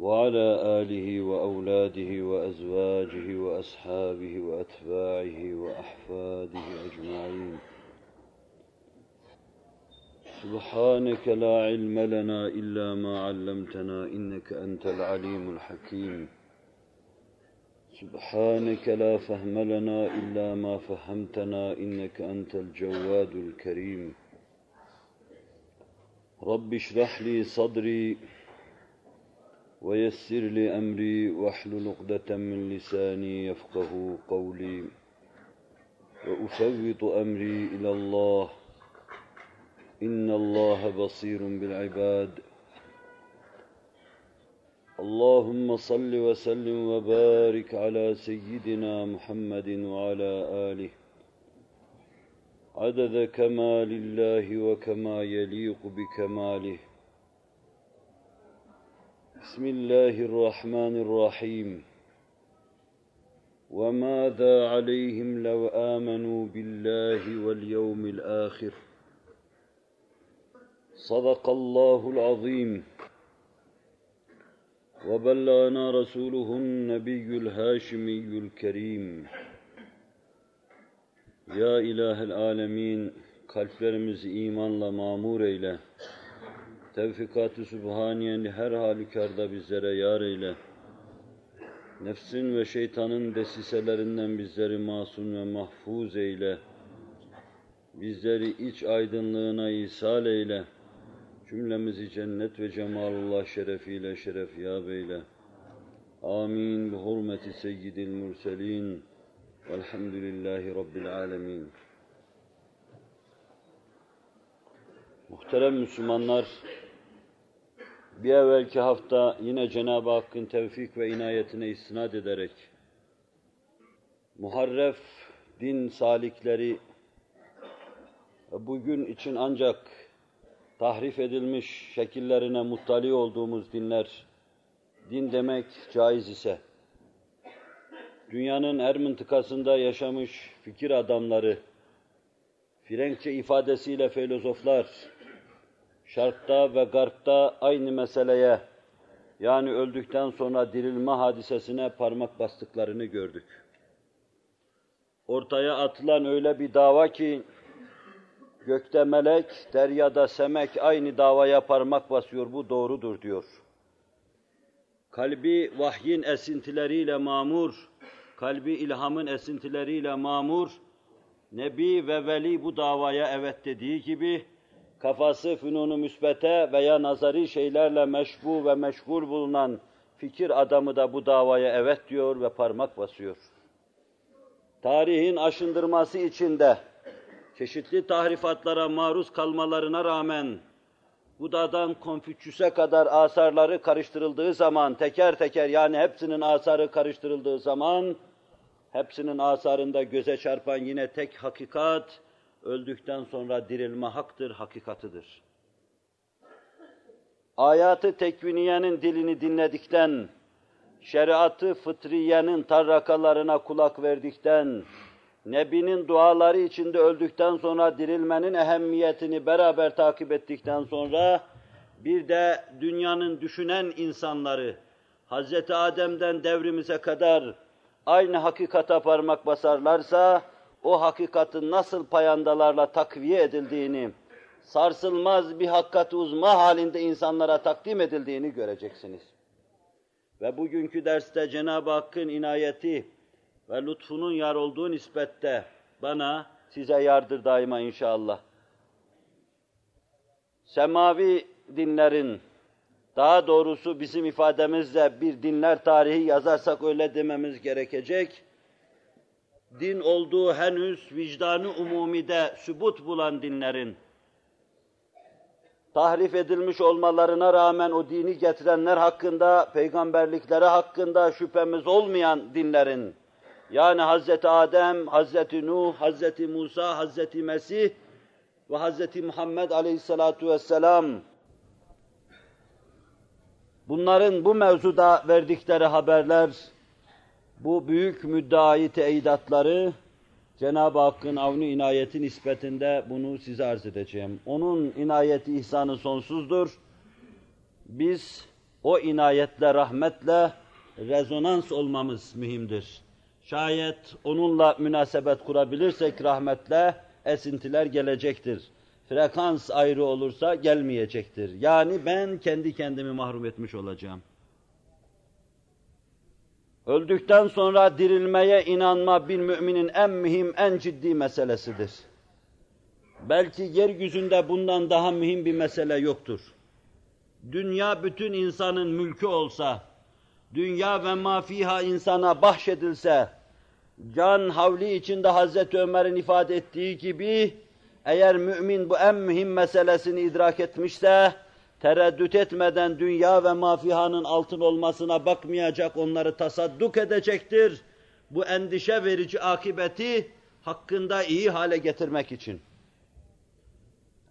وعلى آله وأولاده وأزواجه وأصحابه وأتباعه وأحفاده أجمعين. سبحانك لا علم لنا إلا ما علمتنا إنك أنت العليم الحكيم. سبحانك لا فهم لنا إلا ما فهمتنا إنك أنت الجواد الكريم. رب اشرح لي صدري ويسر لي أمري واحلل عقدة من لساني يفقه قولي. وأفوض أمري إلى الله. إن الله بصير بالعباد. اللهم صل وسلم وبارك على سيدنا محمد وعلى آله. عدد كمال الله وكما يليق بكماله. بسم الله الرحمن الرحيم. وماذا عليهم لو آمنوا بالله واليوم الآخر؟ صدق الله العظيم. وبلغنا رسوله النبي الهاشمي الكريم. Ya İlahel Alemin, kalplerimizi imanla mamur eyle. Tevfikat-ı Sübhaniye'ni her halükarda bizlere yar eyle. Nefsin ve şeytanın desiselerinden bizleri masum ve mahfuz eyle. Bizleri iç aydınlığına ishal eyle. Cümlemizi cennet ve cemalullah şerefiyle şerefyab eyle. Amin. Bi hurmeti seyyidil murselin. Velhamdülillahi Rabbil alemin. Muhterem Müslümanlar, bir evvelki hafta yine Cenab-ı Hakk'ın tevfik ve inayetine istinad ederek muharref din salikleri bugün için ancak tahrif edilmiş şekillerine muttali olduğumuz dinler, din demek caiz ise, dünyanın her mıntıkasında yaşamış fikir adamları, Frenkçe ifadesiyle filozoflar, şarkta ve garpta aynı meseleye, yani öldükten sonra dirilme hadisesine parmak bastıklarını gördük. Ortaya atılan öyle bir dava ki, gökte melek, deryada semek aynı davaya parmak basıyor, bu doğrudur diyor. Kalbi vahyin esintileriyle mamur, kalbi ilhamın esintileriyle mamur, Nebi ve Veli bu davaya evet dediği gibi, kafası fünunu müsbete veya nazari şeylerle meşbu ve meşgul bulunan fikir adamı da bu davaya evet diyor ve parmak basıyor. Tarihin aşındırması içinde çeşitli tahrifatlara maruz kalmalarına rağmen Buda'dan Konfüçyüs'e kadar asarları karıştırıldığı zaman, teker teker yani hepsinin asarı karıştırıldığı zaman, hepsinin asarında göze çarpan yine tek hakikat, öldükten sonra dirilme haktır, hakikatıdır. Ayatı tekviniyenin dilini dinledikten, şeriatı fıtriyenin tarrakalarına kulak verdikten, Nebinin duaları içinde öldükten sonra dirilmenin ehemmiyetini beraber takip ettikten sonra, bir de dünyanın düşünen insanları, Hz. Adem'den devrimize kadar aynı hakikata parmak basarlarsa, o hakikatin nasıl payandalarla takviye edildiğini, sarsılmaz bir hakikat uzma halinde insanlara takdim edildiğini göreceksiniz. Ve bugünkü derste Cenab-ı Hakk'ın inayeti ve lütfunun yar olduğu nispette bana, size yardır daima inşallah. Semavi dinlerin, daha doğrusu bizim ifademizle bir dinler tarihi yazarsak öyle dememiz gerekecek. Din olduğu henüz vicdanı umumide sübut bulan dinlerin, tahrif edilmiş olmalarına rağmen o dini getirenler hakkında, peygamberlikleri hakkında şüphemiz olmayan dinlerin, Yani Hazreti Adem, Hazreti Nuh, Hazreti Musa, Hazreti Mesih ve Hazreti Muhammed Aleyhisselatu Vesselam bunların bu mevzuda verdikleri haberler, bu büyük müddai teyidatları Cenab-ı Hakk'ın avnu inayeti nispetinde bunu size arz edeceğim. Onun inayeti ihsanı sonsuzdur. Biz o inayetle, rahmetle rezonans olmamız mühimdir. Şayet onunla münasebet kurabilirsek rahmetle esintiler gelecektir. Frekans ayrı olursa gelmeyecektir. Yani ben kendi kendimi mahrum etmiş olacağım. Öldükten sonra dirilmeye inanma bir müminin en mühim, en ciddi meselesidir. Belki yeryüzünde bundan daha mühim bir mesele yoktur. Dünya bütün insanın mülkü olsa, dünya ve mafiha insana bahşedilse, can havli içinde Hazreti Ömer'in ifade ettiği gibi, eğer mümin bu en mühim meselesini idrak etmişse, tereddüt etmeden dünya ve mafihanın altın olmasına bakmayacak, onları tasadduk edecektir. Bu endişe verici akibeti hakkında iyi hale getirmek için.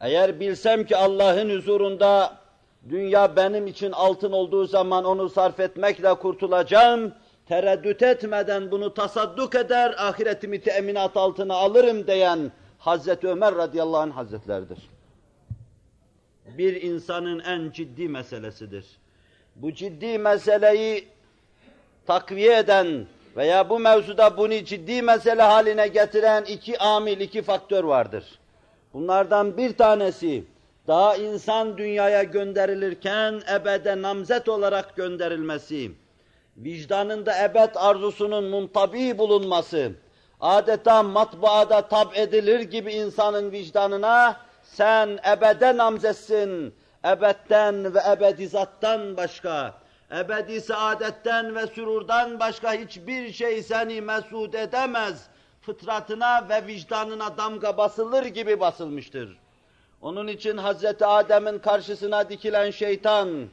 Eğer bilsem ki Allah'ın huzurunda dünya benim için altın olduğu zaman onu sarf etmekle kurtulacağım, tereddüt etmeden bunu tasadduk eder, ahiretimi teminat altına alırım diyen Hazreti Ömer radıyallahu anh hazretleridir bir insanın en ciddi meselesidir. Bu ciddi meseleyi takviye eden veya bu mevzuda bunu ciddi mesele haline getiren iki amil, iki faktör vardır. Bunlardan bir tanesi, daha insan dünyaya gönderilirken ebede namzet olarak gönderilmesi, vicdanında ebed arzusunun muntabi bulunması, adeta matbaada tab edilir gibi insanın vicdanına sen ebede namzetsin, ebedden ve ebedizattan başka, ebedi saadetten ve sürurdan başka hiçbir şey seni mesud edemez. Fıtratına ve vicdanına damga basılır gibi basılmıştır. Onun için Hazreti Adem'in karşısına dikilen şeytan,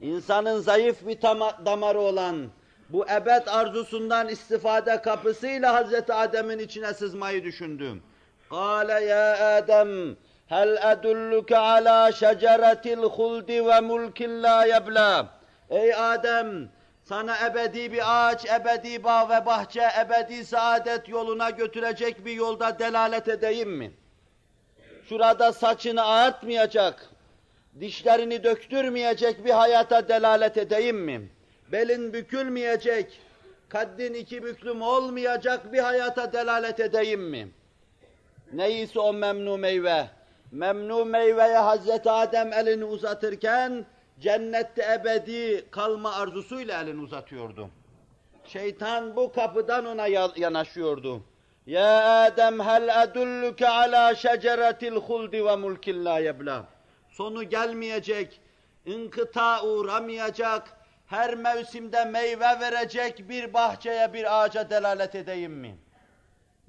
insanın zayıf bir damarı olan bu ebed arzusundan istifade kapısıyla Hazreti Adem'in içine sızmayı düşündüm. قَالَ ya Adem Edulluke ala şeceretil huldi ve mulkin la yebla. Ey Adem, sana ebedi bir ağaç, ebedi bağ ve bahçe, ebedi saadet yoluna götürecek bir yolda delalet edeyim mi? Şurada saçını ağartmayacak, dişlerini döktürmeyecek bir hayata delalet edeyim mi? Belin bükülmeyecek, kaddin iki büklüm olmayacak bir hayata delalet edeyim mi? Neyse o memnu meyve, memnu meyveye Hazreti Adem elini uzatırken cennette ebedi kalma arzusuyla elini uzatıyordu. Şeytan bu kapıdan ona yanaşıyordu. Ya Adem hel edulluke ala şeceretil huldi ve mulkin la yebla. Sonu gelmeyecek, inkıta uğramayacak, her mevsimde meyve verecek bir bahçeye, bir ağaca delalet edeyim mi?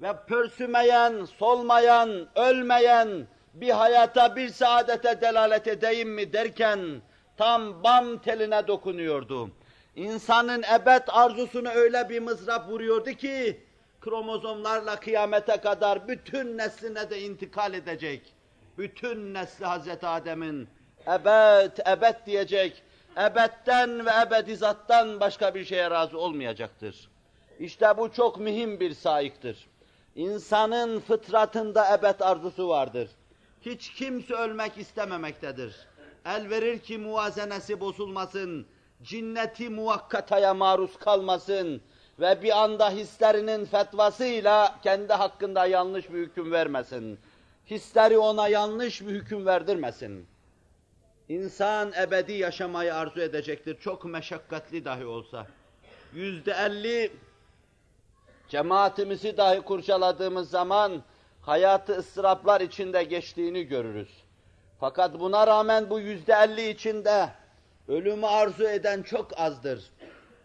Ve pörsümeyen, solmayan, ölmeyen, bir hayata, bir saadete delalet edeyim mi derken tam bam teline dokunuyordu. İnsanın ebed arzusunu öyle bir mızrap vuruyordu ki kromozomlarla kıyamete kadar bütün nesline de intikal edecek. Bütün nesli Hazreti Adem'in ebed, ebed diyecek. Ebedden ve ebedizattan başka bir şeye razı olmayacaktır. İşte bu çok mühim bir saiktir. İnsanın fıtratında ebed arzusu vardır. Hiç kimse ölmek istememektedir. El verir ki muvazenesi bozulmasın, cinneti muvakkataya maruz kalmasın ve bir anda hislerinin fetvasıyla kendi hakkında yanlış bir hüküm vermesin. Hisleri ona yanlış bir hüküm verdirmesin. İnsan ebedi yaşamayı arzu edecektir, çok meşakkatli dahi olsa. Yüzde elli cemaatimizi dahi kurcaladığımız zaman hayatı ıstıraplar içinde geçtiğini görürüz. Fakat buna rağmen bu yüzde elli içinde ölümü arzu eden çok azdır.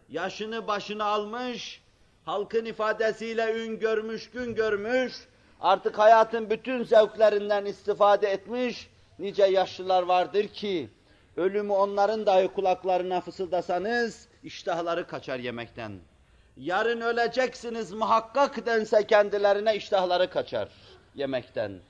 Yaşını başına almış, halkın ifadesiyle ün görmüş, gün görmüş, artık hayatın bütün zevklerinden istifade etmiş nice yaşlılar vardır ki, ölümü onların dahi kulaklarına fısıldasanız, iştahları kaçar yemekten. Yarın öleceksiniz muhakkak dense kendilerine iştahları kaçar yemekten.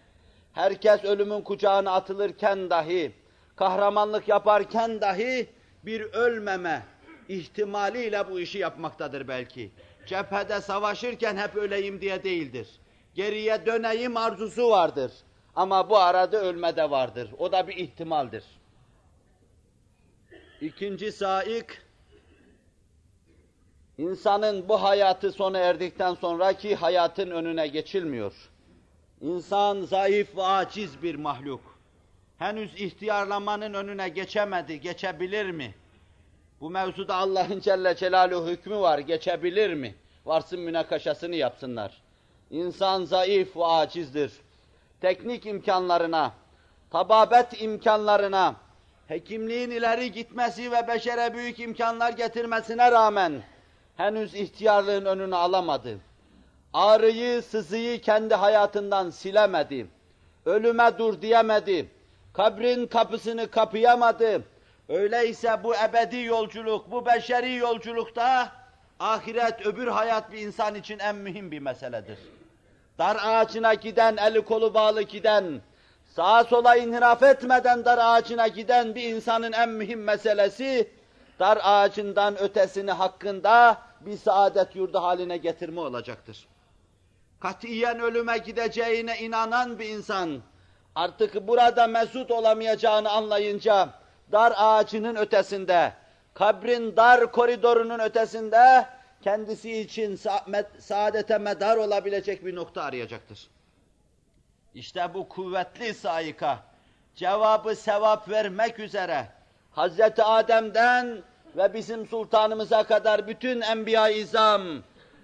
Herkes ölümün kucağına atılırken dahi, kahramanlık yaparken dahi bir ölmeme ihtimaliyle bu işi yapmaktadır belki. Cephede savaşırken hep öleyim diye değildir. Geriye döneyim arzusu vardır. Ama bu arada ölme de vardır. O da bir ihtimaldir. İkinci saik, insanın bu hayatı sona erdikten sonraki hayatın önüne geçilmiyor. İnsan zayıf ve aciz bir mahluk. Henüz ihtiyarlamanın önüne geçemedi, geçebilir mi? Bu mevzuda Allah'ın Celle Celaluhu hükmü var, geçebilir mi? Varsın münakaşasını yapsınlar. İnsan zayıf ve acizdir. Teknik imkanlarına, tababet imkanlarına, hekimliğin ileri gitmesi ve beşere büyük imkanlar getirmesine rağmen henüz ihtiyarlığın önünü alamadı. Ağrıyı, sızıyı kendi hayatından silemedi. Ölüme dur diyemedi. Kabrin kapısını kapayamadı. Öyleyse bu ebedi yolculuk, bu beşeri yolculukta ahiret, öbür hayat bir insan için en mühim bir meseledir. Dar ağacına giden, eli kolu bağlı giden, sağa sola inhiraf etmeden dar ağacına giden bir insanın en mühim meselesi, dar ağacından ötesini hakkında bir saadet yurdu haline getirme olacaktır. Katiyen ölüme gideceğine inanan bir insan, artık burada mesut olamayacağını anlayınca, dar ağacının ötesinde, kabrin dar koridorunun ötesinde, kendisi için saadete medar olabilecek bir nokta arayacaktır. İşte bu kuvvetli sayıka, cevabı sevap vermek üzere, Hazreti Adem'den ve bizim sultanımıza kadar bütün enbiya-i izam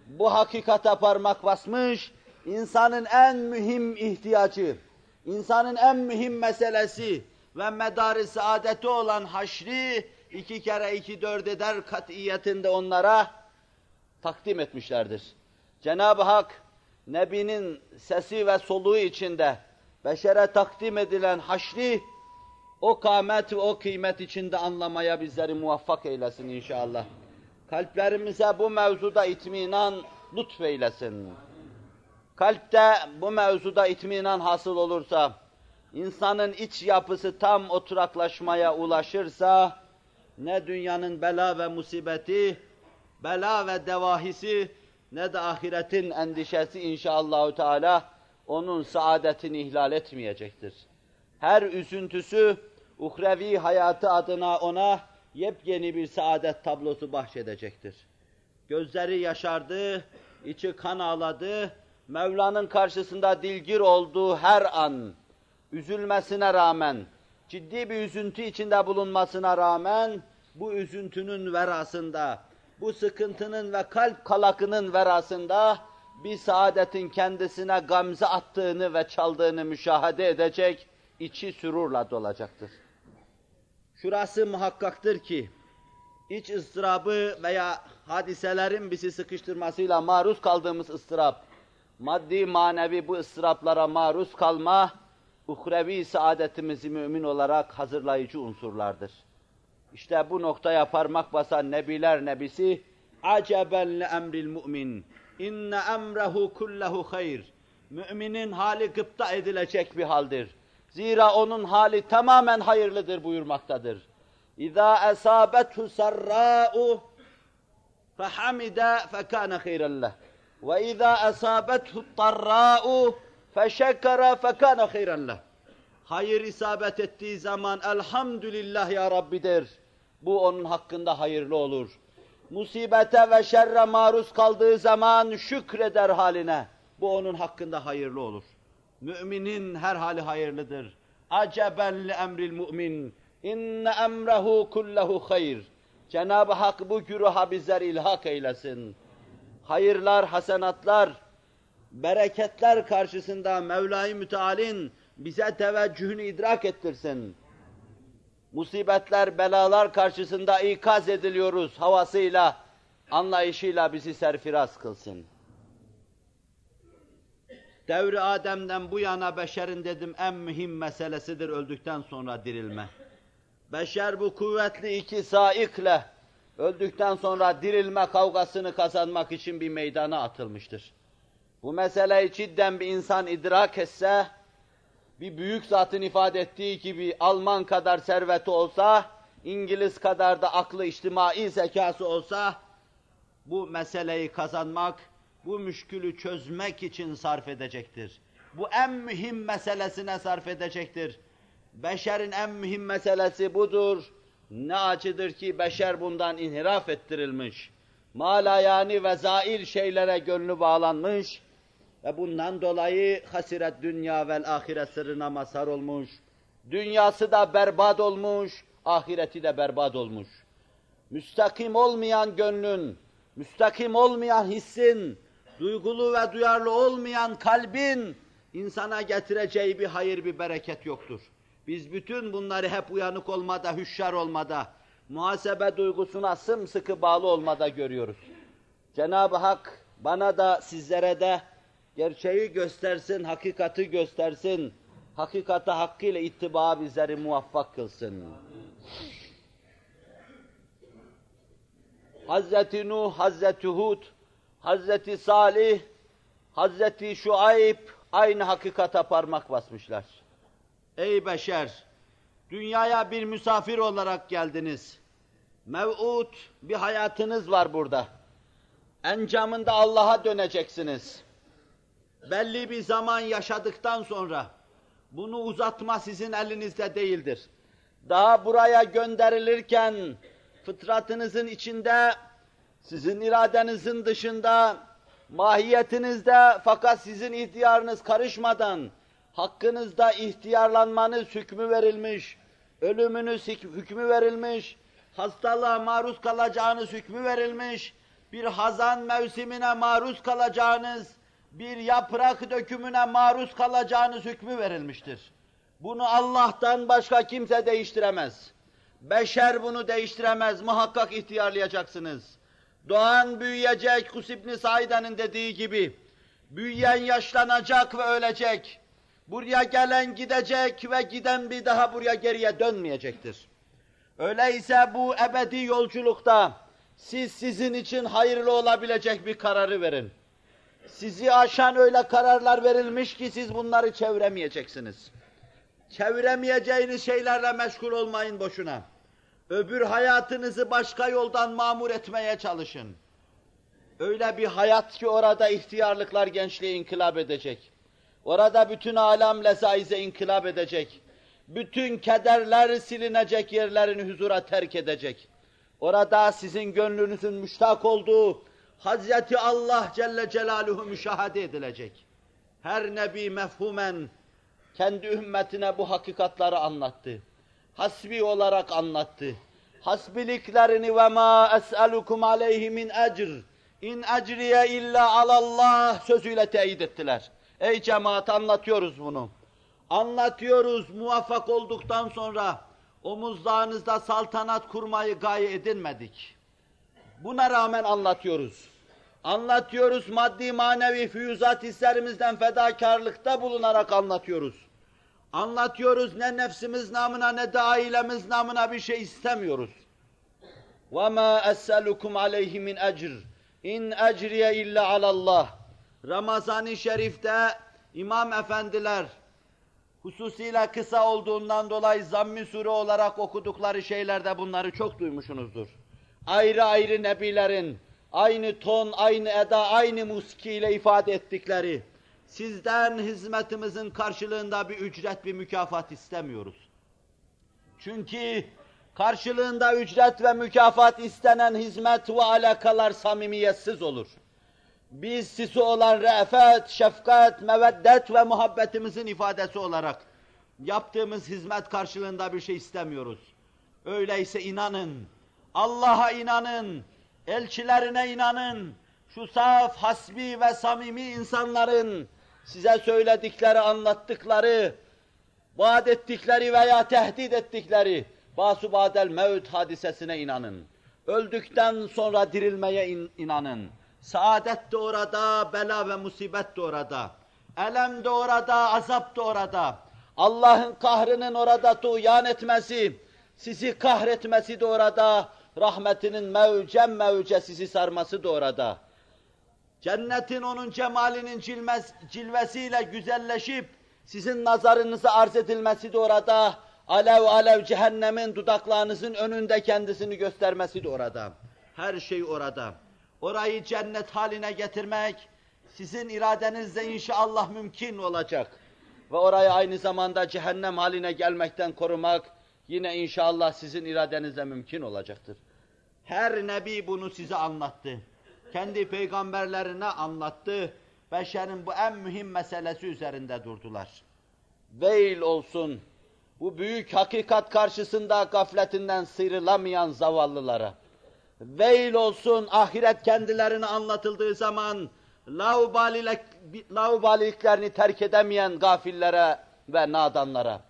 bu hakikate parmak basmış, insanın en mühim ihtiyacı, insanın en mühim meselesi ve medarı saadeti olan haşri iki kere iki dört eder katiyetinde onlara takdim etmişlerdir. Cenab-ı Hak Nebi'nin sesi ve soluğu içinde beşere takdim edilen haşri o kâmet ve o kıymet içinde anlamaya bizleri muvaffak eylesin inşallah. Kalplerimize bu mevzuda itminan lütfeylesin. Kalpte bu mevzuda itminan hasıl olursa, insanın iç yapısı tam oturaklaşmaya ulaşırsa, ne dünyanın bela ve musibeti, bela ve devahisi, ne de ahiretin endişesi inşallahü teala onun saadetini ihlal etmeyecektir. Her üzüntüsü uhrevi hayatı adına ona yepyeni bir saadet tablosu bahşedecektir. Gözleri yaşardı, içi kan ağladı, Mevla'nın karşısında dilgir olduğu her an, üzülmesine rağmen, ciddi bir üzüntü içinde bulunmasına rağmen, bu üzüntünün verasında, bu sıkıntının ve kalp kalakının verasında, bir saadetin kendisine gamze attığını ve çaldığını müşahede edecek, içi sürurla dolacaktır. Şurası muhakkaktır ki, iç ıstırabı veya hadiselerin bizi sıkıştırmasıyla maruz kaldığımız ıstırap, maddi manevi bu ıstıraplara maruz kalma, uhrevi saadetimizi mümin olarak hazırlayıcı unsurlardır. İşte bu noktaya parmak basan nebiler nebisi, aceben le emril mu'min, inne emrehu kullehu hayr. Müminin hali gıpta edilecek bir haldir. Zira onun hali tamamen hayırlıdır buyurmaktadır. İza esabethu sarra'u fehamida fekâne hayran leh. Ve izâ esâbethu tarrâ'u feşekere fekâne hayran leh. Hayır isabet ettiği zaman elhamdülillah ya Rabbi der. Bu onun hakkında hayırlı olur. Musibete ve şerre maruz kaldığı zaman şükreder haline. Bu onun hakkında hayırlı olur. Müminin her hali hayırlıdır. Aceben li emril mümin. İnne emrehu kullehu hayr. Cenab-ı Hak bu güruha bizler ilhak eylesin. Hayırlar, hasenatlar, bereketler karşısında Mevla-i Müteal'in bize teveccühünü idrak ettirsin. Musibetler, belalar karşısında ikaz ediliyoruz havasıyla, anlayışıyla bizi serfiraz kılsın. Devri Adem'den bu yana beşerin dedim en mühim meselesidir öldükten sonra dirilme. Beşer bu kuvvetli iki saikle öldükten sonra dirilme kavgasını kazanmak için bir meydana atılmıştır. Bu meseleyi cidden bir insan idrak etse, bir büyük zatın ifade ettiği gibi Alman kadar serveti olsa, İngiliz kadar da aklı içtimai zekası olsa, bu meseleyi kazanmak, bu müşkülü çözmek için sarf edecektir. Bu en mühim meselesine sarf edecektir. Beşerin en mühim meselesi budur. Ne acıdır ki beşer bundan inhiraf ettirilmiş. Malayani ve zail şeylere gönlü bağlanmış ve bundan dolayı hasiret dünya vel ahiret sırrına mazhar olmuş. Dünyası da berbat olmuş, ahireti de berbat olmuş. Müstakim olmayan gönlün, müstakim olmayan hissin, duygulu ve duyarlı olmayan kalbin insana getireceği bir hayır, bir bereket yoktur. Biz bütün bunları hep uyanık olmada, hüşşar olmada, muhasebe duygusuna sımsıkı bağlı olmada görüyoruz. Cenab-ı Hak bana da sizlere de gerçeği göstersin, hakikati göstersin, hakikate hakkıyla ittiba bizleri muvaffak kılsın. Hazreti Nuh, Hazreti Hud, Hazreti Salih, Hazreti Şuayb aynı hakikata parmak basmışlar. Ey beşer! Dünyaya bir misafir olarak geldiniz. Mev'ud bir hayatınız var burada. Encamında Allah'a döneceksiniz. Belli bir zaman yaşadıktan sonra bunu uzatma sizin elinizde değildir. Daha buraya gönderilirken fıtratınızın içinde, sizin iradenizin dışında, mahiyetinizde fakat sizin ihtiyarınız karışmadan hakkınızda ihtiyarlanmanız hükmü verilmiş, ölümünüz hükmü verilmiş, hastalığa maruz kalacağınız hükmü verilmiş, bir hazan mevsimine maruz kalacağınız, bir yaprak dökümüne maruz kalacağınız hükmü verilmiştir. Bunu Allah'tan başka kimse değiştiremez. Beşer bunu değiştiremez, muhakkak ihtiyarlayacaksınız. Doğan büyüyecek, Kusibni Saida'nın dediği gibi, büyüyen yaşlanacak ve ölecek. Buraya gelen gidecek ve giden bir daha buraya geriye dönmeyecektir. Öyleyse bu ebedi yolculukta siz sizin için hayırlı olabilecek bir kararı verin. Sizi aşan öyle kararlar verilmiş ki siz bunları çeviremeyeceksiniz. Çeviremeyeceğiniz şeylerle meşgul olmayın boşuna. Öbür hayatınızı başka yoldan mamur etmeye çalışın. Öyle bir hayat ki orada ihtiyarlıklar gençliği inkılap edecek. Orada bütün alem lezaize inkılap edecek. Bütün kederler silinecek, yerlerini huzura terk edecek. Orada sizin gönlünüzün müştak olduğu Hazreti Allah Celle Celaluhu müşahede edilecek. Her nebi mefhumen kendi ümmetine bu hakikatları anlattı. Hasbi olarak anlattı. Hasbiliklerini ve ma es'elukum aleyhi min ecr. İn ecriye illa alallah sözüyle teyit ettiler. Ey cemaat anlatıyoruz bunu. Anlatıyoruz muvaffak olduktan sonra omuzlarınızda saltanat kurmayı gaye edinmedik. Buna rağmen anlatıyoruz. Anlatıyoruz maddi manevi füyüzat hislerimizden fedakarlıkta bulunarak anlatıyoruz. Anlatıyoruz ne nefsimiz namına ne de ailemiz namına bir şey istemiyoruz. وَمَا أَسْأَلُكُمْ عَلَيْهِ مِنْ اَجْرٍ İn ecriye illa alallah. Ramazan-ı Şerif'te imam efendiler hususiyle kısa olduğundan dolayı zamm-ı sure olarak okudukları şeylerde bunları çok duymuşsunuzdur. Ayrı ayrı nebilerin aynı ton, aynı eda, aynı musikiyle ifade ettikleri sizden hizmetimizin karşılığında bir ücret, bir mükafat istemiyoruz. Çünkü karşılığında ücret ve mükafat istenen hizmet ve alakalar samimiyetsiz olur. Biz sizi olan re'fet, şefkat, meveddet ve muhabbetimizin ifadesi olarak yaptığımız hizmet karşılığında bir şey istemiyoruz. Öyleyse inanın, Allah'a inanın, elçilerine inanın, şu saf, hasbi ve samimi insanların size söyledikleri, anlattıkları, vaat ettikleri veya tehdit ettikleri basubadel mevt hadisesine inanın. Öldükten sonra dirilmeye in inanın. Saadet de orada, bela ve musibet de orada. Elem de orada, azap da orada. Allah'ın kahrının orada tuğyan etmesi, sizi kahretmesi de orada, rahmetinin mevcem mevce sizi sarması da orada. Cennetin onun cemalinin cilmez, cilvesiyle güzelleşip sizin nazarınıza arz edilmesi de orada. Alev alev cehennemin dudaklarınızın önünde kendisini göstermesi de orada. Her şey orada. Orayı cennet haline getirmek sizin iradenizle inşallah mümkün olacak. Ve orayı aynı zamanda cehennem haline gelmekten korumak yine inşallah sizin iradenizle mümkün olacaktır. Her nebi bunu size anlattı. Kendi peygamberlerine anlattı. Beşerin bu en mühim meselesi üzerinde durdular. Veil olsun bu büyük hakikat karşısında gafletinden sıyrılamayan zavallılara. Veil olsun ahiret kendilerine anlatıldığı zaman laubalilik, laubaliliklerini terk edemeyen gafillere ve nadanlara.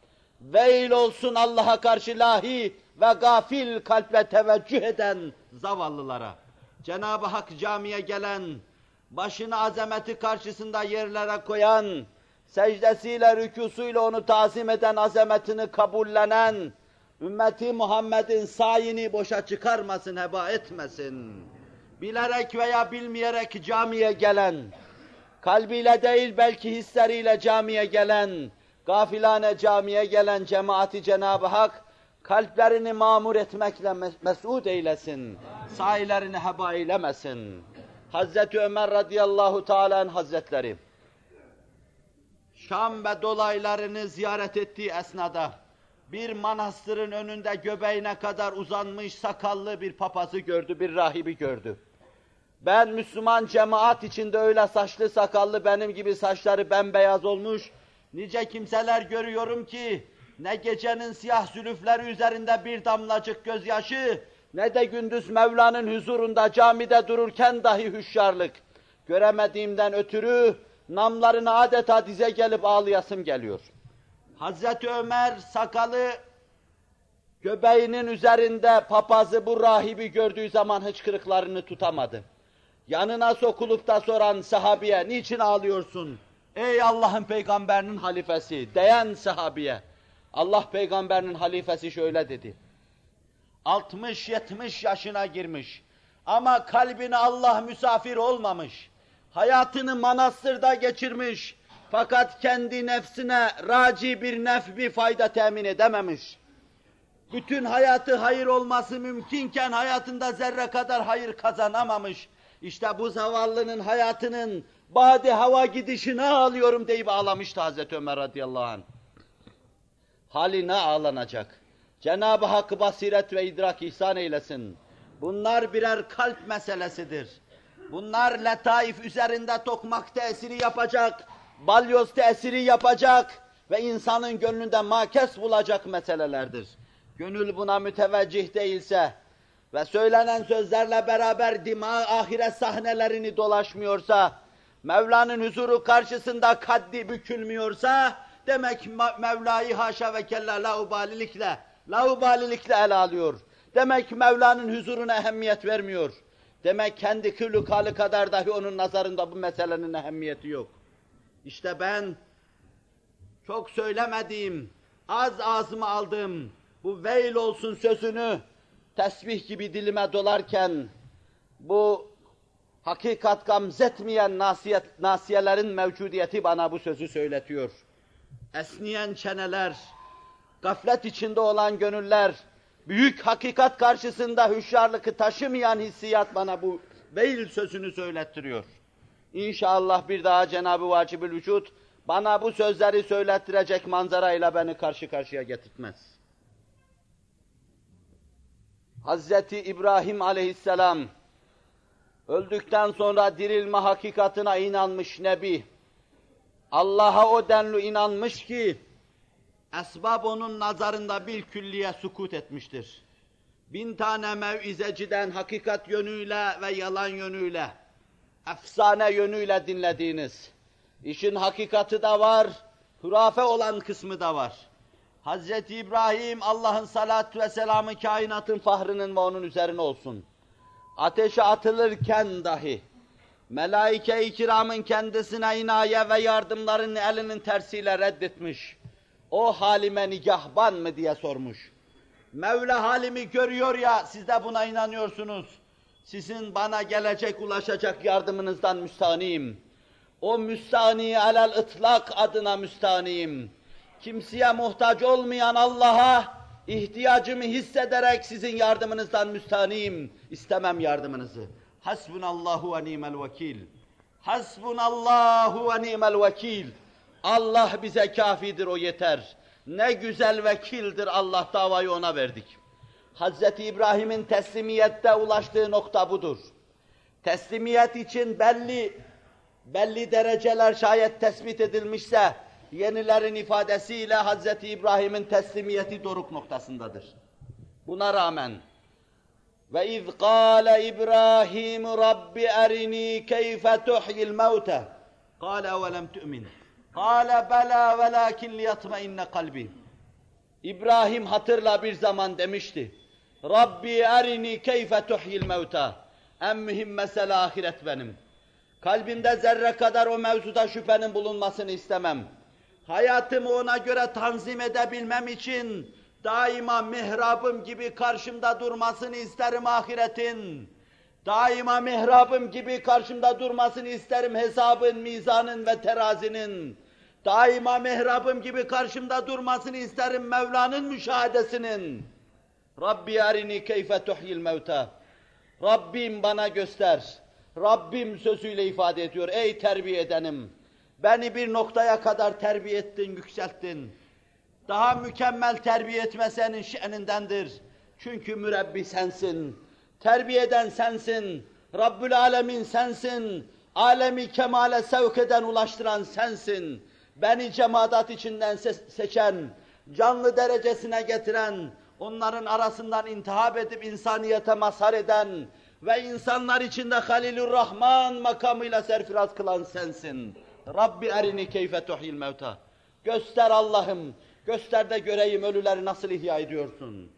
Veil olsun Allah'a karşı lahi ve gafil kalple teveccüh eden zavallılara. Cenab-ı Hak camiye gelen, başını azameti karşısında yerlere koyan, secdesiyle, rükûsuyla onu tazim eden, azametini kabullenen, ümmeti Muhammed'in sayini boşa çıkarmasın, heba etmesin. Bilerek veya bilmeyerek camiye gelen, kalbiyle değil belki hisleriyle camiye gelen, gafilane camiye gelen cemaati Cenab-ı Hak, kalplerini mamur etmekle mes'ud eylesin. Sahilerini heba eylemesin. Hazreti Ömer radıyallahu teala hazretleri, Şam ve dolaylarını ziyaret ettiği esnada, bir manastırın önünde göbeğine kadar uzanmış sakallı bir papazı gördü, bir rahibi gördü. Ben Müslüman cemaat içinde öyle saçlı sakallı benim gibi saçları bembeyaz olmuş, nice kimseler görüyorum ki, ne gecenin siyah zülüfleri üzerinde bir damlacık gözyaşı, ne de gündüz Mevla'nın huzurunda camide dururken dahi hüşyarlık. Göremediğimden ötürü namlarına adeta dize gelip ağlayasım geliyor. Hazreti Ömer sakalı göbeğinin üzerinde papazı bu rahibi gördüğü zaman hıçkırıklarını tutamadı. Yanına sokulup da soran sahabiye niçin ağlıyorsun? Ey Allah'ın peygamberinin halifesi, diyen sahabiye. Allah peygamberinin halifesi şöyle dedi. 60-70 yaşına girmiş. Ama kalbine Allah misafir olmamış. Hayatını manastırda geçirmiş. Fakat kendi nefsine raci bir nef bir fayda temin edememiş. Bütün hayatı hayır olması mümkünken hayatında zerre kadar hayır kazanamamış. İşte bu zavallının hayatının bade hava gidişine ağlıyorum deyip ağlamıştı Hazreti Ömer radıyallahu anh. Haline ağlanacak. Cenab-ı Hak basiret ve idrak ihsan eylesin. Bunlar birer kalp meselesidir. Bunlar letaif üzerinde tokmak tesiri yapacak, balyoz tesiri yapacak ve insanın gönlünde makes bulacak meselelerdir. Gönül buna müteveccih değilse ve söylenen sözlerle beraber dima ahiret sahnelerini dolaşmıyorsa, Mevla'nın huzuru karşısında kaddi bükülmüyorsa, demek Mevla'yı haşa ve kella laubalilikle, laubalilikle ele alıyor. Demek Mevla'nın huzuruna ehemmiyet vermiyor. Demek kendi küllü kalı kadar dahi onun nazarında bu meselenin ehemmiyeti yok. İşte ben çok söylemediğim, az ağzıma aldığım bu veil olsun sözünü tesbih gibi dilime dolarken bu hakikat gamzetmeyen nasiyet, nasiyelerin mevcudiyeti bana bu sözü söyletiyor. Esniyen çeneler, gaflet içinde olan gönüller, büyük hakikat karşısında hüşyarlıkı taşımayan hissiyat bana bu veil sözünü söylettiriyor. İnşallah bir daha Cenab-ı Vacibül Vücut bana bu sözleri söylettirecek manzarayla beni karşı karşıya getirtmez. Hazreti İbrahim aleyhisselam öldükten sonra dirilme hakikatına inanmış Nebi, Allah'a o denli inanmış ki, esbab onun nazarında bir külliye sukut etmiştir. Bin tane mevizeciden hakikat yönüyle ve yalan yönüyle, efsane yönüyle dinlediğiniz, işin hakikati da var, hurafe olan kısmı da var. Hazreti İbrahim Allah'ın salatü ve selamı kainatın fahrının ve onun üzerine olsun. Ateşe atılırken dahi melaike-i kiramın kendisine inaye ve yardımların elinin tersiyle reddetmiş. O halime nigahban mı diye sormuş. Mevla halimi görüyor ya, siz de buna inanıyorsunuz. Sizin bana gelecek, ulaşacak yardımınızdan müstahniyim. O müstahni alel ıtlak adına müstahniyim. Kimseye muhtaç olmayan Allah'a ihtiyacımı hissederek sizin yardımınızdan müstahniyim. İstemem yardımınızı. Hasbunallahu ve ni'mel vekil. Hasbunallahu ve ni'mel vekil. Allah bize kafidir, o yeter. Ne güzel vekildir Allah davayı ona verdik. Hazreti İbrahim'in teslimiyette ulaştığı nokta budur. Teslimiyet için belli belli dereceler şayet tespit edilmişse yenilerin ifadesiyle Hazreti İbrahim'in teslimiyeti doruk noktasındadır. Buna rağmen ve iz kâle İbrahim Rabbi erini keyfe tuhyil mevte. Kâle evelem tü'min. Kâle bela velâkin liyatmeinne kalbi. İbrahim hatırla bir zaman demişti. Rabbi erini keyfe tuhyil mevta. En mühim mesele ahiret benim. Kalbimde zerre kadar o mevzuda şüphenin bulunmasını istemem. Hayatımı ona göre tanzim edebilmem için daima mihrabım gibi karşımda durmasını isterim ahiretin. Daima mihrabım gibi karşımda durmasını isterim hesabın, mizanın ve terazinin. Daima mihrabım gibi karşımda durmasını isterim Mevla'nın müşahedesinin. Rabbi arini keyfe tuhyil mevta. Rabbim bana göster. Rabbim sözüyle ifade ediyor. Ey terbiye edenim. Beni bir noktaya kadar terbiye ettin, yükselttin. Daha mükemmel terbiye etme senin şenindendir. Çünkü mürebbi sensin. Terbiye eden sensin. Rabbül alemin sensin. Alemi kemale sevk eden, ulaştıran sensin. Beni cemaat içinden se seçen, canlı derecesine getiren, onların arasından intihap edip insaniyete mazhar eden ve insanlar içinde Halilur Rahman makamıyla serfiraz kılan sensin. Rabbi erini keyfe tuhyil mevta. Göster Allah'ım, göster de göreyim ölüleri nasıl ihya ediyorsun.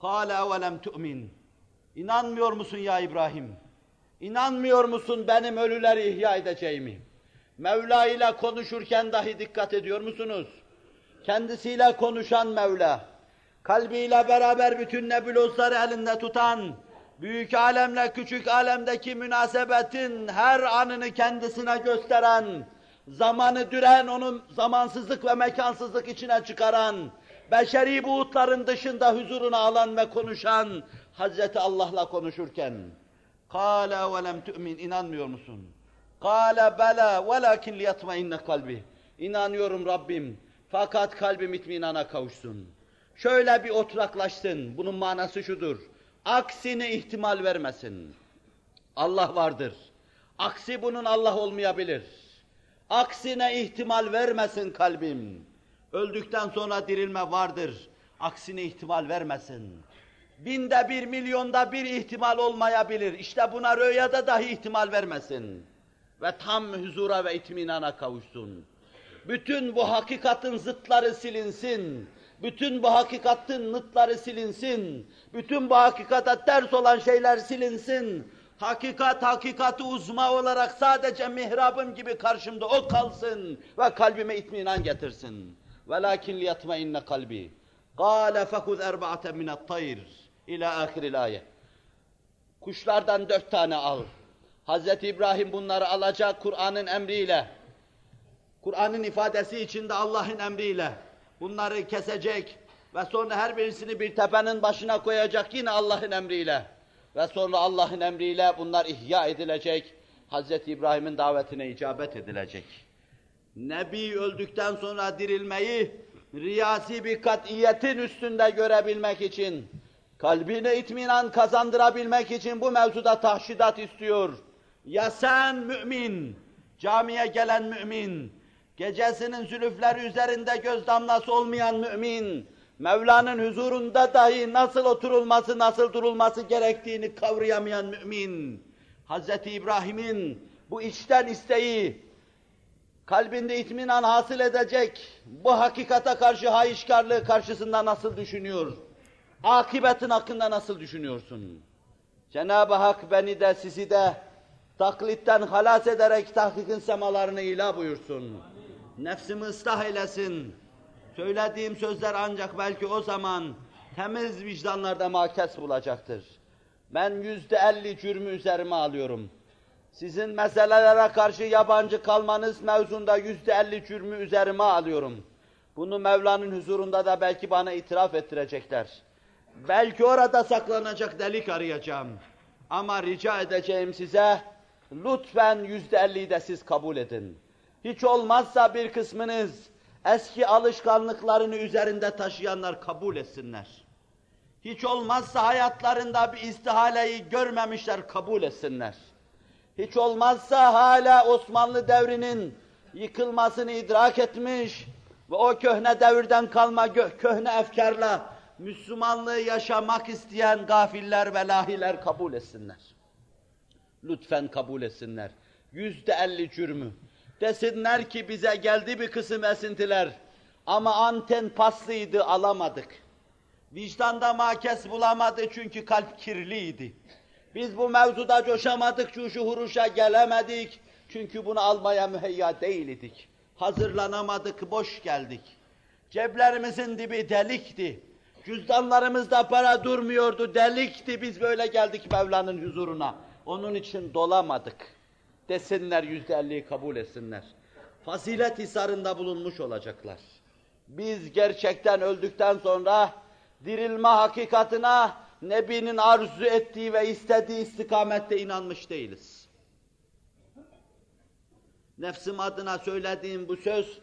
Kâle evelem tu'min. İnanmıyor musun ya İbrahim? İnanmıyor musun benim ölüleri ihya edeceğimi? Mevla ile konuşurken dahi dikkat ediyor musunuz? Kendisiyle konuşan Mevla, kalbiyle beraber bütün nebulozları elinde tutan, büyük alemle küçük alemdeki münasebetin her anını kendisine gösteren, zamanı düren, onu zamansızlık ve mekansızlık içine çıkaran, beşeri buğutların dışında huzuruna alan ve konuşan Hazreti Allah'la konuşurken "Kâle ve lem tu'min" inanmıyor musun? "Kâle bela velakin liyatmainne kalbi." İnanıyorum Rabbim. Fakat kalbim itminana kavuşsun. Şöyle bir oturaklaşsın. Bunun manası şudur. Aksini ihtimal vermesin. Allah vardır. Aksi bunun Allah olmayabilir. Aksine ihtimal vermesin kalbim. Öldükten sonra dirilme vardır. Aksine ihtimal vermesin. Binde bir, milyonda bir ihtimal olmayabilir. İşte buna rüyada dahi ihtimal vermesin. Ve tam huzura ve itminana kavuşsun. Bütün bu hakikatin zıtları silinsin. Bütün bu hakikatin nıtları silinsin. Bütün bu hakikata ters olan şeyler silinsin. Hakikat hakikati uzma olarak sadece mihrabım gibi karşımda o kalsın ve kalbime itminan getirsin. Velakin liyatmainne kalbi. Kale fekuz erba'aten mine't-tayr ila ahiril ayet. Kuşlardan dört tane al. Hazreti İbrahim bunları alacak Kur'an'ın emriyle. Kur'an'ın ifadesi içinde Allah'ın emriyle. Bunları kesecek ve sonra her birisini bir tepenin başına koyacak yine Allah'ın emriyle. Ve sonra Allah'ın emriyle bunlar ihya edilecek. Hz. İbrahim'in davetine icabet edilecek. Nebi öldükten sonra dirilmeyi riyasi bir katiyetin üstünde görebilmek için, kalbine itminan kazandırabilmek için bu mevzuda tahşidat istiyor. Ya sen mümin, camiye gelen mümin, gecesinin zülüfleri üzerinde göz damlası olmayan mümin, Mevla'nın huzurunda dahi nasıl oturulması, nasıl durulması gerektiğini kavrayamayan mümin, Hz. İbrahim'in bu içten isteği, kalbinde itminan hasıl edecek, bu hakikata karşı hayışkarlığı karşısında nasıl düşünüyor? Akibetin hakkında nasıl düşünüyorsun? Cenab-ı Hak beni de sizi de taklitten halas ederek tahkikin semalarını ilah buyursun. Nefsimi ıslah eylesin. Söylediğim sözler ancak belki o zaman temiz vicdanlarda makes bulacaktır. Ben yüzde elli cürmü üzerime alıyorum. Sizin meselelere karşı yabancı kalmanız mevzunda yüzde elli cürmü üzerime alıyorum. Bunu Mevla'nın huzurunda da belki bana itiraf ettirecekler. Belki orada saklanacak delik arayacağım. Ama rica edeceğim size, lütfen yüzde elliyi de siz kabul edin. Hiç olmazsa bir kısmınız eski alışkanlıklarını üzerinde taşıyanlar kabul etsinler. Hiç olmazsa hayatlarında bir istihaleyi görmemişler kabul etsinler. Hiç olmazsa hala Osmanlı devrinin yıkılmasını idrak etmiş ve o köhne devirden kalma köhne efkarla Müslümanlığı yaşamak isteyen gafiller ve lahiler kabul etsinler. Lütfen kabul etsinler. Yüzde elli cürmü. Desinler ki bize geldi bir kısım esintiler. Ama anten paslıydı alamadık. Vicdanda makes bulamadı çünkü kalp kirliydi. Biz bu mevzuda coşamadık, şu huruşa gelemedik. Çünkü bunu almaya müheyya değildik. Hazırlanamadık, boş geldik. Ceplerimizin dibi delikti. Cüzdanlarımızda para durmuyordu, delikti. Biz böyle geldik Mevla'nın huzuruna. Onun için dolamadık. Desinler, yüzde elliyi kabul etsinler. Fazilet hisarında bulunmuş olacaklar. Biz gerçekten öldükten sonra dirilme hakikatına Nebi'nin arzu ettiği ve istediği istikamette inanmış değiliz. Nefsim adına söylediğim bu söz,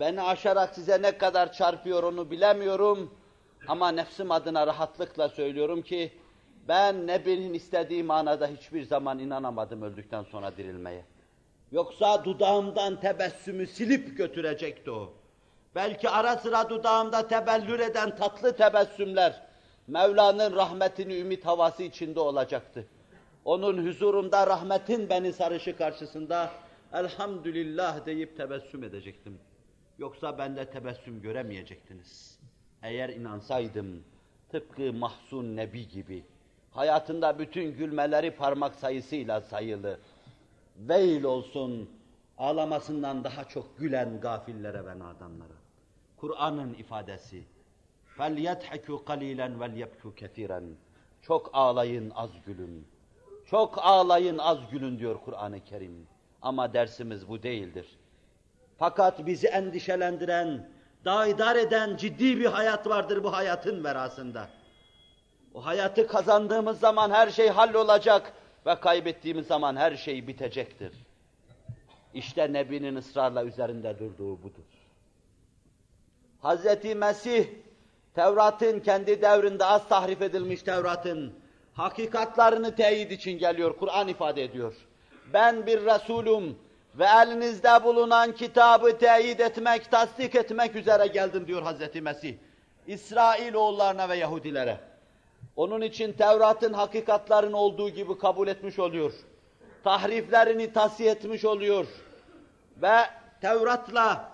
beni aşarak size ne kadar çarpıyor onu bilemiyorum. Ama nefsim adına rahatlıkla söylüyorum ki, ben Nebi'nin istediği manada hiçbir zaman inanamadım öldükten sonra dirilmeye. Yoksa dudağımdan tebessümü silip götürecekti o. Belki ara sıra dudağımda tebellür eden tatlı tebessümler, Mevla'nın rahmetini ümit havası içinde olacaktı. Onun huzurunda rahmetin beni sarışı karşısında elhamdülillah deyip tebessüm edecektim. Yoksa bende tebessüm göremeyecektiniz. Eğer inansaydım, tıpkı Mahsun Nebi gibi, hayatında bütün gülmeleri parmak sayısıyla sayılı, veil olsun, ağlamasından daha çok gülen gafillere ve nadanlara. Kur'an'ın ifadesi, فَلْيَضْحَكُوا قَلِيلًا وَلْيَبْكُوا كَثِيرًا Çok ağlayın, az gülün. Çok ağlayın, az gülün diyor Kur'an-ı Kerim. Ama dersimiz bu değildir. Fakat bizi endişelendiren, daidar eden ciddi bir hayat vardır bu hayatın verasında. O hayatı kazandığımız zaman her şey hallolacak ve kaybettiğimiz zaman her şey bitecektir. İşte Nebi'nin ısrarla üzerinde durduğu budur. Hazreti Mesih Tevrat'ın kendi devrinde az tahrif edilmiş Tevrat'ın hakikatlarını teyit için geliyor, Kur'an ifade ediyor. Ben bir Resulüm ve elinizde bulunan kitabı teyit etmek, tasdik etmek üzere geldim diyor Hazreti Mesih. İsrail oğullarına ve Yahudilere. Onun için Tevrat'ın hakikatların olduğu gibi kabul etmiş oluyor. Tahriflerini tasih etmiş oluyor. Ve Tevrat'la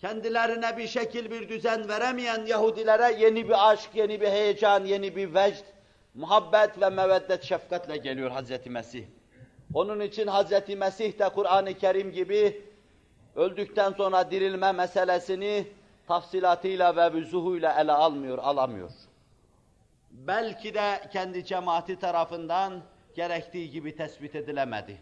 kendilerine bir şekil bir düzen veremeyen Yahudilere yeni bir aşk, yeni bir heyecan, yeni bir vecd, muhabbet ve meveddet şefkatle geliyor Hazreti Mesih. Onun için Hazreti Mesih de Kur'an-ı Kerim gibi öldükten sonra dirilme meselesini tafsilatıyla ve vüzuhuyla ele almıyor, alamıyor. Belki de kendi cemaati tarafından gerektiği gibi tespit edilemedi.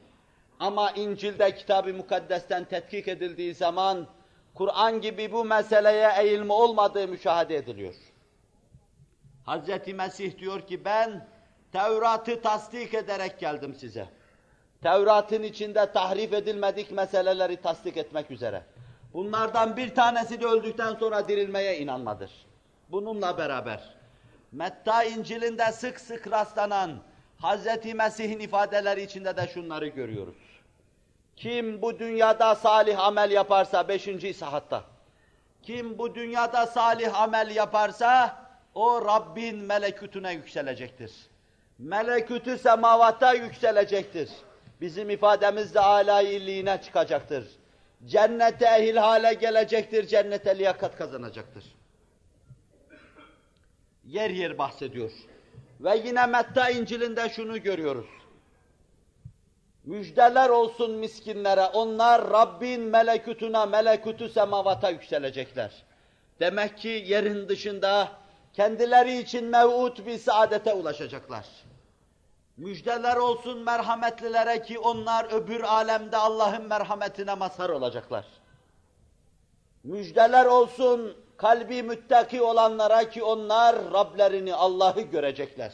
Ama İncil'de kitab-ı mukaddesten tetkik edildiği zaman Kur'an gibi bu meseleye eğilme olmadığı müşahede ediliyor. Hz. Mesih diyor ki ben Tevrat'ı tasdik ederek geldim size. Tevrat'ın içinde tahrif edilmedik meseleleri tasdik etmek üzere. Bunlardan bir tanesi de öldükten sonra dirilmeye inanmadır. Bununla beraber Metta İncil'inde sık sık rastlanan Hz. Mesih'in ifadeleri içinde de şunları görüyoruz. Kim bu dünyada salih amel yaparsa, beşinci sahatta, kim bu dünyada salih amel yaparsa, o Rabbin melekutuna yükselecektir. Melekütü semavata yükselecektir. Bizim ifademizde âlâ çıkacaktır. Cennete ehil hale gelecektir, cennete liyakat kazanacaktır. Yer yer bahsediyor. Ve yine Metta İncil'inde şunu görüyoruz. Müjdeler olsun miskinlere, onlar Rabbin melekutuna, melekutu semavata yükselecekler. Demek ki yerin dışında kendileri için mev'ut bir saadete ulaşacaklar. Müjdeler olsun merhametlilere ki onlar öbür alemde Allah'ın merhametine mazhar olacaklar. Müjdeler olsun kalbi müttaki olanlara ki onlar Rablerini, Allah'ı görecekler.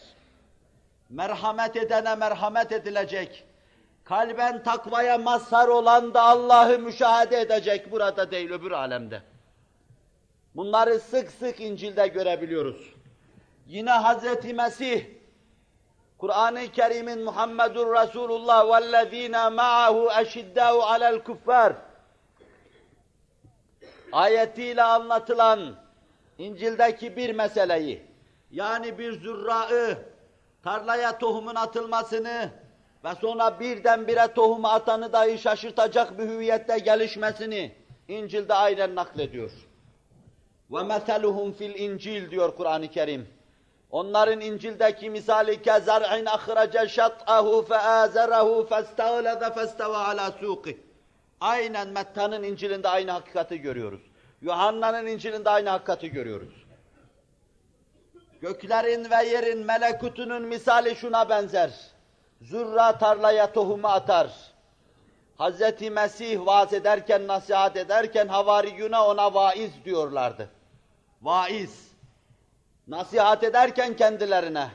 Merhamet edene merhamet edilecek. Kalben takvaya mazhar olan da Allah'ı müşahede edecek burada değil öbür alemde. Bunları sık sık İncil'de görebiliyoruz. Yine Hazreti Mesih Kur'an-ı Kerim'in Muhammedur Resulullah vellezine ma'ahu eşiddâhu alel kuffar ayetiyle anlatılan İncil'deki bir meseleyi yani bir zürraı tarlaya tohumun atılmasını ve sonra birdenbire tohumu atanı dahi şaşırtacak bir hüviyette gelişmesini İncil'de aynen naklediyor. Meseluhum fil İncil diyor Kur'an-ı Kerim. Onların İncil'deki misali kezer'in ahrece şat'ahu feâzerehu festağleze festeva ala suqih. Aynen Metta'nın İncil'inde aynı hakikati görüyoruz. Yuhanna'nın İncil'inde aynı hakikati görüyoruz. Göklerin ve yerin melekutunun misali şuna benzer. Zürra tarlaya tohumu atar. Hz. Mesih vaaz ederken, nasihat ederken havariyuna ona vaiz diyorlardı. Vaiz. Nasihat ederken kendilerine.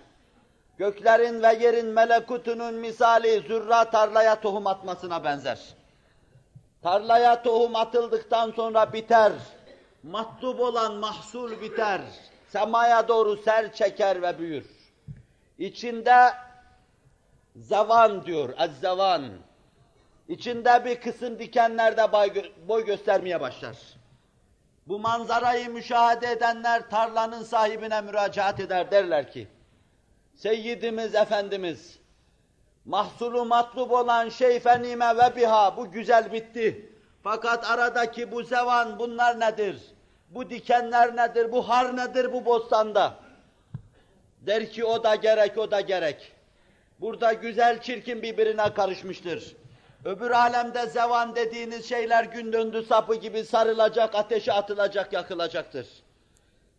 Göklerin ve yerin melekutunun misali zürra tarlaya tohum atmasına benzer. Tarlaya tohum atıldıktan sonra biter. Matlub olan mahsul biter. Semaya doğru ser çeker ve büyür. İçinde zevan diyor, ezzevan. İçinde bir kısım dikenler de boy göstermeye başlar. Bu manzarayı müşahede edenler tarlanın sahibine müracaat eder derler ki, Seyyidimiz, Efendimiz, mahsulu matlub olan şey fenime ve biha, bu güzel bitti. Fakat aradaki bu zevan bunlar nedir? Bu dikenler nedir? Bu har nedir bu bostanda? Der ki o da gerek, o da gerek. Burada güzel çirkin birbirine karışmıştır. Öbür alemde zevan dediğiniz şeyler gün döndü sapı gibi sarılacak, ateşe atılacak, yakılacaktır.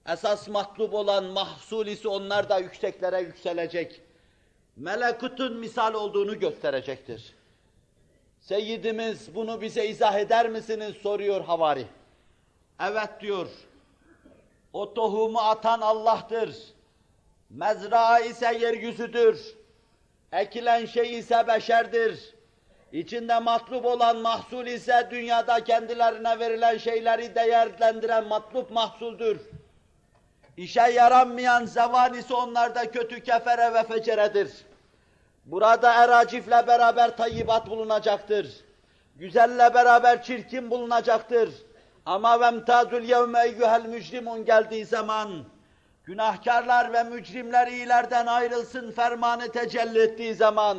Esas matlub olan mahsul ise onlar da yükseklere yükselecek. Melekutun misal olduğunu gösterecektir. Seyyidimiz bunu bize izah eder misiniz soruyor havari. Evet diyor. O tohumu atan Allah'tır. Mezra ise yeryüzüdür. Ekilen şey ise beşerdir. İçinde matlub olan mahsul ise dünyada kendilerine verilen şeyleri değerlendiren matlub mahsuldür. İşe yaranmayan zevan ise onlarda kötü kefere ve feceredir. Burada eracifle beraber tayyibat bulunacaktır. Güzelle beraber çirkin bulunacaktır. Ama vemtazul yevme eyyuhel mücrimun geldiği zaman, günahkarlar ve mücrimler iyilerden ayrılsın fermanı tecelli ettiği zaman,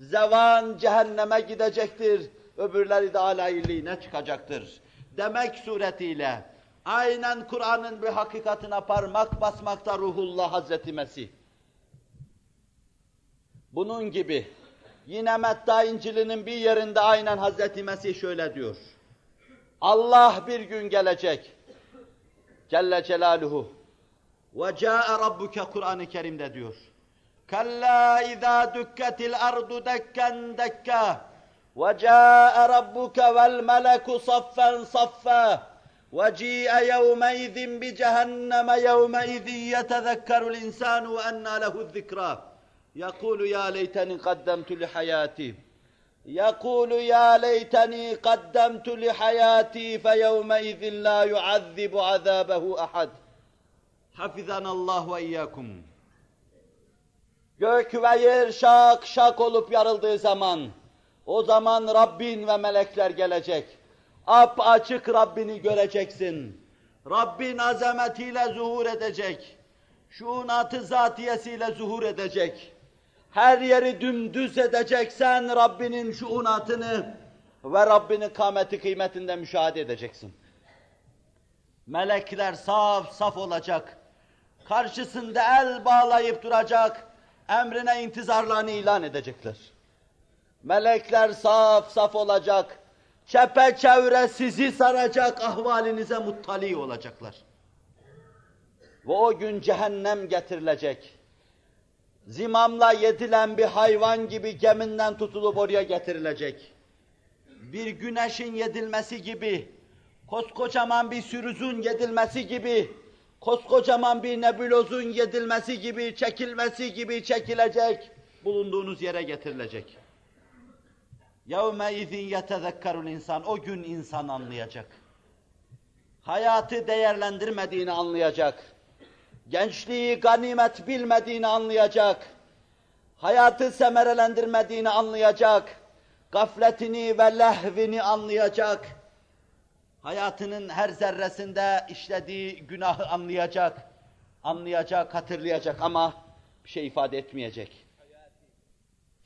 zevan cehenneme gidecektir, öbürleri de alayiliğine çıkacaktır. Demek suretiyle, aynen Kur'an'ın bir hakikatine parmak basmakta ruhullah Hazreti Mesih. Bunun gibi yine Metta İncil'inin bir yerinde aynen Hazreti Mesih şöyle diyor. Allah bir gün gelecek. Celle Celaluhu. Ve ca'e rabbuke Kur'an-ı Kerim'de diyor. Kalla izâ dükketil ardu dekken dekka. Ve ca'e rabbuke vel meleku saffen saffâ. Ve ci'e yevmeizin bi cehenneme yevmeizin yetezekkerul insanu ennâ lehu zikrâ. يقول يا ليتني قدمت لحياتي يقول يا ليتني قدمت لحياتي فيومئذ لا يعذب عذابه أحد حفظنا الله وإياكم Gök ve yer şak şak olup yarıldığı zaman, o zaman Rabbin ve melekler gelecek. Ap açık Rabbini göreceksin. Rabbin azametiyle zuhur edecek. Şuunatı zatiyesiyle zuhur edecek. Her yeri dümdüz edeceksen Rabbinin şuunatını ve Rabbinin kâmeti kıymetinde müşahede edeceksin. Melekler saf saf olacak. Karşısında el bağlayıp duracak emrine intizarlarını ilan edecekler. Melekler saf saf olacak, çepeçevre sizi saracak ahvalinize muttali olacaklar. Ve o gün cehennem getirilecek Zimamla yedilen bir hayvan gibi geminden tutulup oraya getirilecek. Bir güneşin yedilmesi gibi, koskocaman bir sürüzün yedilmesi gibi, koskocaman bir nebulozun yedilmesi gibi, çekilmesi gibi çekilecek, bulunduğunuz yere getirilecek. يَوْمَ اِذٍ يَتَذَكَّرُ insan O gün insan anlayacak. Hayatı değerlendirmediğini anlayacak. Gençliği ganimet bilmediğini anlayacak. Hayatı semerelendirmediğini anlayacak. Gafletini ve lehvini anlayacak. Hayatının her zerresinde işlediği günahı anlayacak. Anlayacak, hatırlayacak ama bir şey ifade etmeyecek.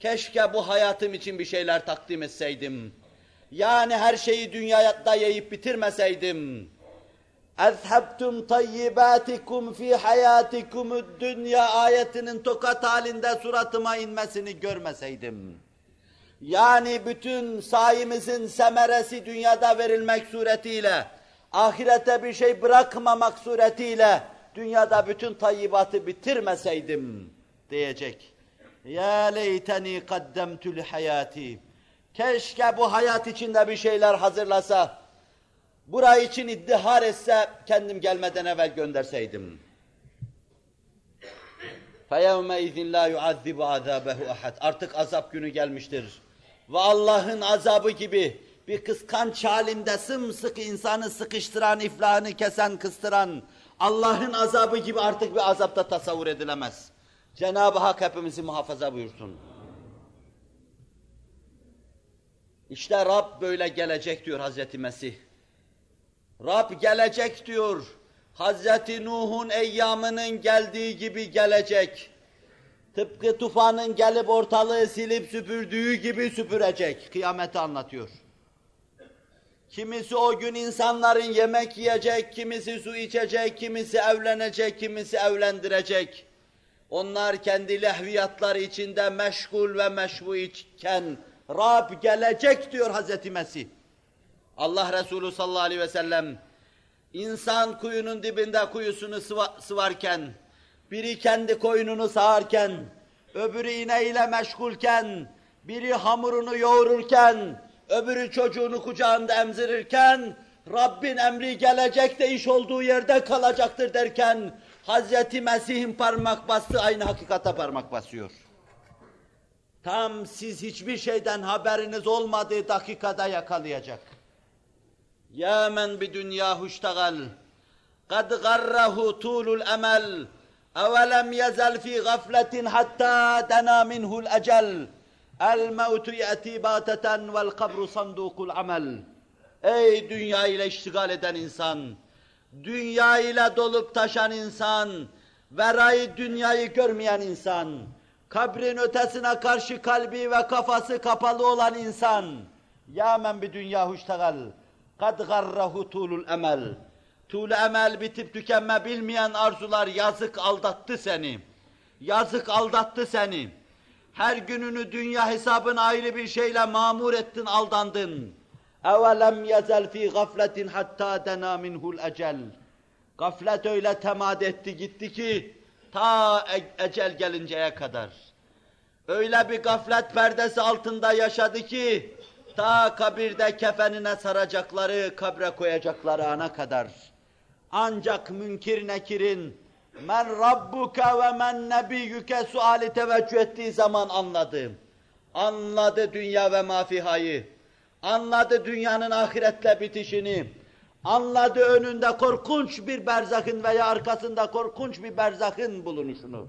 Keşke bu hayatım için bir şeyler takdim etseydim. Yani her şeyi dünyada yiyip bitirmeseydim. اَذْهَبْتُمْ طَيِّبَاتِكُمْ فِي حَيَاتِكُمُ dünya ayetinin tokat halinde suratıma inmesini görmeseydim. Yani bütün sayimizin semeresi dünyada verilmek suretiyle, ahirete bir şey bırakmamak suretiyle, dünyada bütün tayyibatı bitirmeseydim diyecek. Ya leyteni kaddemtü li hayati. Keşke bu hayat içinde bir şeyler hazırlasa, burayı için iddihar etse, kendim gelmeden evvel gönderseydim. فَيَوْمَ اِذٍ لَا يُعَذِّبُ عَذَابَهُ اَحَدٍ Artık azap günü gelmiştir. Ve Allah'ın azabı gibi bir kıskanç halinde sımsıkı insanı sıkıştıran, iflahını kesen, kıstıran, Allah'ın azabı gibi artık bir azapta tasavvur edilemez. Cenab-ı Hak hepimizi muhafaza buyursun. İşte Rab böyle gelecek diyor Hazreti Mesih. Rab gelecek diyor. Hazreti Nuh'un eyyamının geldiği gibi gelecek. Tıpkı tufanın gelip ortalığı silip süpürdüğü gibi süpürecek. Kıyameti anlatıyor. Kimisi o gün insanların yemek yiyecek, kimisi su içecek, kimisi evlenecek, kimisi evlendirecek. Onlar kendi lehviyatları içinde meşgul ve meşbu iken Rab gelecek diyor Hazreti Mesih. Allah Resulü sallallahu aleyhi ve sellem insan kuyunun dibinde kuyusunu sıva, sıvarken, biri kendi koyununu sağarken, öbürü ineğiyle meşgulken, biri hamurunu yoğururken, öbürü çocuğunu kucağında emzirirken, Rabbin emri gelecek de iş olduğu yerde kalacaktır derken, Hazreti Mesih'in parmak bastı aynı hakikata parmak basıyor. Tam siz hiçbir şeyden haberiniz olmadığı dakikada yakalayacak. Ya men bi dünyahu iştegal. Kad garrahu tulul emel. Evelem yezel fi gafletin hatta dena minhul ecel. El mevtu yeti bateten vel kabru sandukul amel. Ey dünya ile iştigal eden insan, dünya ile dolup taşan insan, verayı dünyayı görmeyen insan, kabrin ötesine karşı kalbi ve kafası kapalı olan insan, ya men bir dünya huştagal, kad garrahu tulul emel, tul emel bitip tükenme bilmeyen arzular yazık aldattı seni, yazık aldattı seni, her gününü dünya hesabına ayrı bir şeyle mamur ettin, aldandın. اَوَلَمْ يَزَلْ ف۪ي غَفْلَةٍ حَتَّى دَنَا مِنْهُ الْاَجَلِ Gaflet öyle temad etti gitti ki ta e ecel gelinceye kadar. Öyle bir gaflet perdesi altında yaşadı ki ta kabirde kefenine saracakları, kabre koyacakları ana kadar. Ancak münkir nekirin men rabbuke ve men nebiyyüke suali teveccüh ettiği zaman anladı. Anladı dünya ve mafihayı. Anladı dünyanın ahiretle bitişini. Anladı önünde korkunç bir berzakın veya arkasında korkunç bir berzakın bulunuşunu.